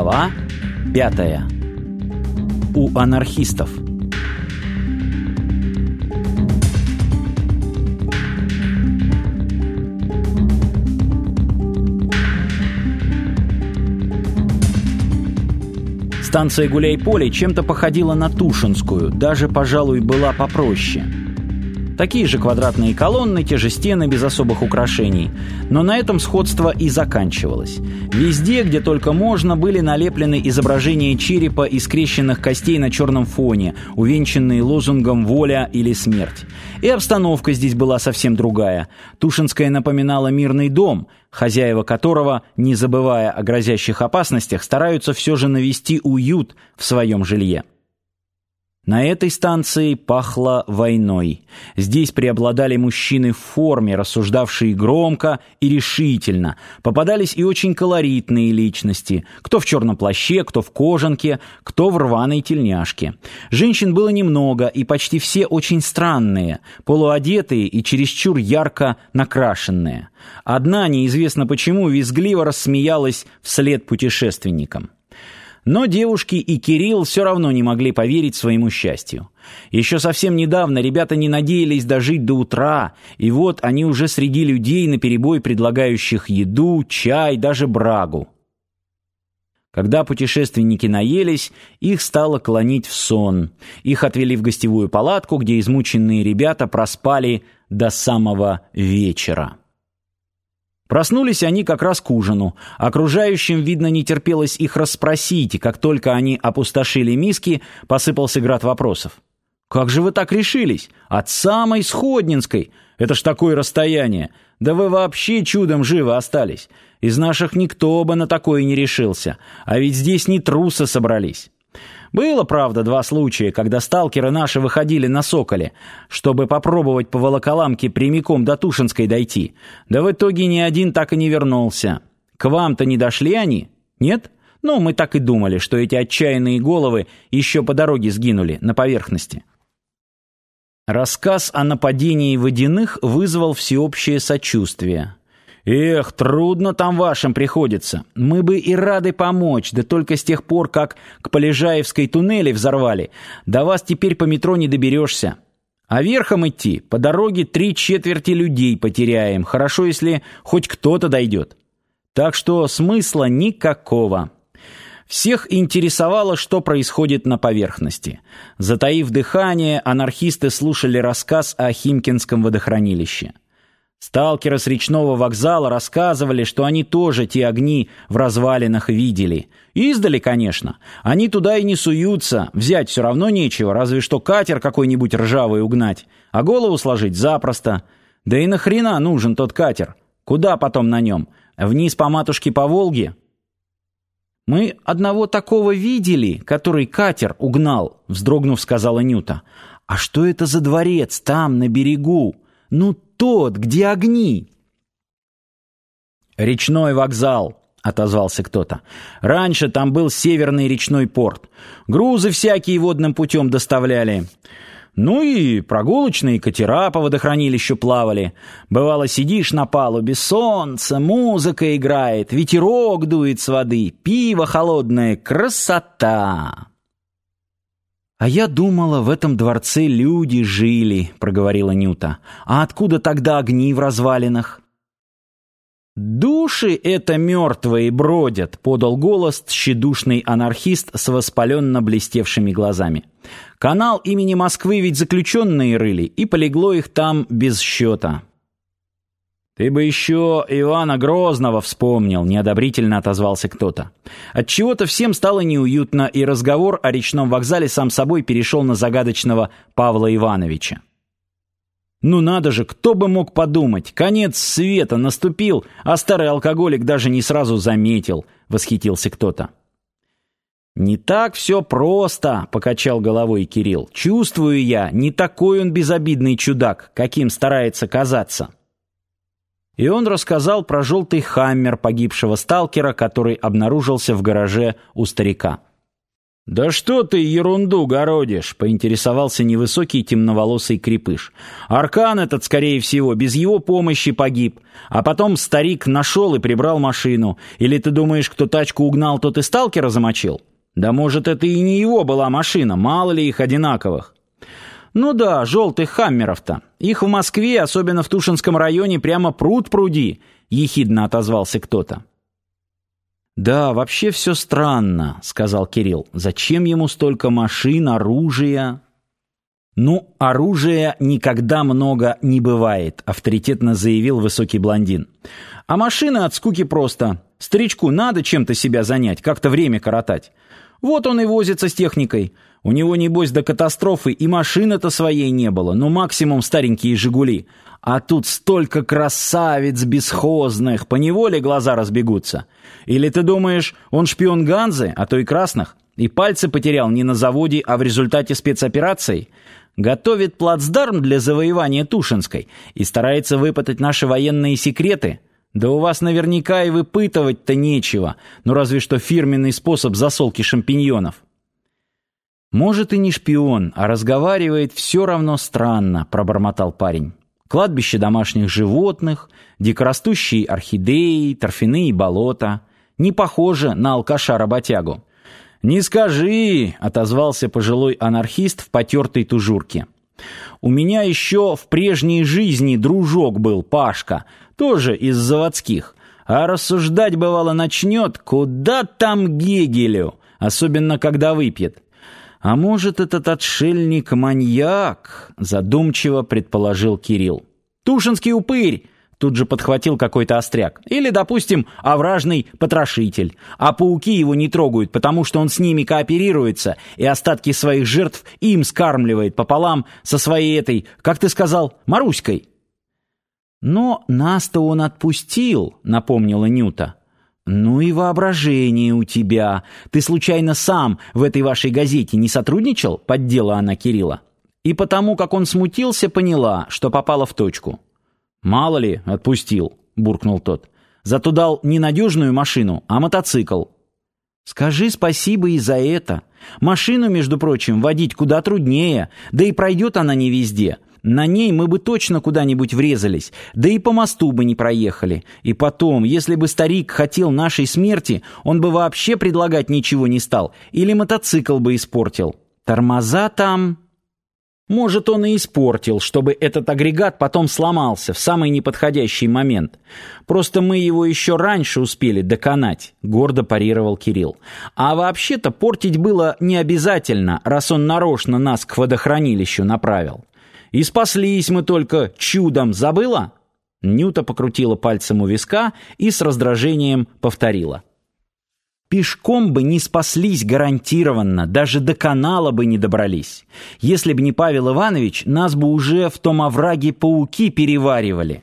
Глава пятая. У анархистов. Станция Гуляй-Поле чем-то походила на Тушинскую, даже, пожалуй, была попроще – Такие же квадратные колонны, те же стены без особых украшений. Но на этом сходство и заканчивалось. Везде, где только можно, были налеплены изображения черепа и скрещенных костей на черном фоне, увенчанные лозунгом «Воля» или «Смерть». И обстановка здесь была совсем другая. Тушинская напоминала мирный дом, хозяева которого, не забывая о грозящих опасностях, стараются все же навести уют в своем жилье. На этой станции пахло войной. Здесь преобладали мужчины в форме, рассуждавшие громко и решительно. Попадались и очень колоритные личности. Кто в черном плаще, кто в кожанке, кто в рваной тельняшке. Женщин было немного, и почти все очень странные, полуодетые и чересчур ярко накрашенные. Одна, неизвестно почему, визгливо рассмеялась вслед путешественникам. Но девушки и Кирилл все равно не могли поверить своему счастью. Еще совсем недавно ребята не надеялись дожить до утра, и вот они уже среди людей наперебой предлагающих еду, чай, даже брагу. Когда путешественники наелись, их стало клонить в сон. Их отвели в гостевую палатку, где измученные ребята проспали до самого вечера. Проснулись они как раз к ужину. Окружающим, видно, не терпелось их расспросить, и как только они опустошили миски, посыпался град вопросов. «Как же вы так решились? От самой Сходнинской! Это ж такое расстояние! Да вы вообще чудом живы остались! Из наших никто бы на такое не решился, а ведь здесь не трусы собрались!» Было, правда, два случая, когда сталкеры наши выходили на Соколе, чтобы попробовать по Волоколамке прямиком до Тушинской дойти. Да в итоге ни один так и не вернулся. К вам-то не дошли они? Нет? Ну, мы так и думали, что эти отчаянные головы еще по дороге сгинули на поверхности. Рассказ о нападении водяных вызвал всеобщее сочувствие. «Эх, трудно там вашим приходится. Мы бы и рады помочь, да только с тех пор, как к Полежаевской туннели взорвали, до вас теперь по метро не доберешься. А верхом идти, по дороге три четверти людей потеряем, хорошо, если хоть кто-то дойдет. Так что смысла никакого». Всех интересовало, что происходит на поверхности. Затаив дыхание, анархисты слушали рассказ о Химкинском водохранилище. Сталкеры с речного вокзала рассказывали, что они тоже те огни в развалинах видели. Издали, конечно. Они туда и не суются, взять все равно нечего, разве что катер какой-нибудь ржавый угнать. А голову сложить запросто. Да и нахрена нужен тот катер? Куда потом на нем? Вниз по матушке по Волге? «Мы одного такого видели, который катер угнал», — вздрогнув, сказала Нюта. «А что это за дворец там, на берегу? Ну, тот, где огни!» «Речной вокзал», — отозвался кто-то. «Раньше там был северный речной порт. Грузы всякие водным путем доставляли. Ну и прогулочные катера по водохранилищу плавали. Бывало, сидишь на палубе, солнце, музыка играет, ветерок дует с воды, пиво холодное, красота!» «А я думала, в этом дворце люди жили», — проговорила Нюта. «А откуда тогда огни в развалинах?» «Души это мертвые бродят», — подал голос тщедушный анархист с воспаленно блестевшими глазами. «Канал имени Москвы ведь заключенные рыли, и полегло их там без счета». «Ты бы еще Ивана Грозного вспомнил», — неодобрительно отозвался кто-то. Отчего-то всем стало неуютно, и разговор о речном вокзале сам собой перешел на загадочного Павла Ивановича. «Ну надо же, кто бы мог подумать, конец света наступил, а старый алкоголик даже не сразу заметил», — восхитился кто-то. «Не так все просто», — покачал головой Кирилл. «Чувствую я, не такой он безобидный чудак, каким старается казаться». И он рассказал про желтый хаммер погибшего сталкера, который обнаружился в гараже у старика. «Да что ты ерунду городишь?» — поинтересовался невысокий темноволосый крепыш. «Аркан этот, скорее всего, без его помощи погиб. А потом старик нашел и прибрал машину. Или ты думаешь, кто тачку угнал, тот и сталкера замочил? Да может, это и не его была машина, мало ли их одинаковых». «Ну да, желтых хаммеров-то. Их в Москве, особенно в Тушинском районе, прямо пруд пруди», — ехидно отозвался кто-то. «Да, вообще все странно», — сказал Кирилл. «Зачем ему столько машин, оружия?» «Ну, оружия никогда много не бывает», — авторитетно заявил высокий блондин. «А машины от скуки просто. Старичку надо чем-то себя занять, как-то время коротать. Вот он и возится с техникой. У него, небось, до катастрофы и машины-то своей не было, ну максимум старенькие «Жигули». А тут столько красавиц бесхозных, поневоле глаза разбегутся. Или ты думаешь, он шпион Ганзы, а то и красных, и пальцы потерял не на заводе, а в результате спецоперации? Готовит плацдарм для завоевания Тушинской и старается выпытать наши военные секреты? Да у вас наверняка и выпытывать-то нечего, ну разве что фирменный способ засолки шампиньонов. «Может, и не шпион, а разговаривает все равно странно», — пробормотал парень. «Кладбище домашних животных, дикорастущие орхидеи, торфяные болота. Не похоже на алкаша-работягу». «Не скажи», — отозвался пожилой анархист в потертой тужурке. «У меня еще в прежней жизни дружок был, Пашка, тоже из заводских. А рассуждать, бывало, начнет, куда там Гегелю, особенно когда выпьет. «А может, этот отшельник — маньяк?» — задумчиво предположил Кирилл. «Тушинский упырь!» — тут же подхватил какой-то остряк. «Или, допустим, овражный потрошитель. А пауки его не трогают, потому что он с ними кооперируется и остатки своих жертв им скармливает пополам со своей этой, как ты сказал, Маруськой». «Но нас-то он отпустил», — напомнила Нюта. «Ну и воображение у тебя. Ты случайно сам в этой вашей газете не сотрудничал?» — поддела она Кирилла. И потому, как он смутился, поняла, что попала в точку. «Мало ли, отпустил», — буркнул тот. «Зато дал не надежную машину, а мотоцикл». «Скажи спасибо и за это. Машину, между прочим, водить куда труднее, да и пройдет она не везде». На ней мы бы точно куда-нибудь врезались, да и по мосту бы не проехали. И потом, если бы старик хотел нашей смерти, он бы вообще предлагать ничего не стал, или мотоцикл бы испортил. Тормоза там... Может, он и испортил, чтобы этот агрегат потом сломался в самый неподходящий момент. Просто мы его еще раньше успели доконать, гордо парировал Кирилл. А вообще-то портить было не обязательно, раз он нарочно нас к водохранилищу направил. И спаслись мы только чудом, забыла?» Нюта покрутила пальцем у виска и с раздражением повторила. Пешком бы не спаслись гарантированно, даже до канала бы не добрались. Если бы не Павел Иванович, нас бы уже в том овраге пауки переваривали.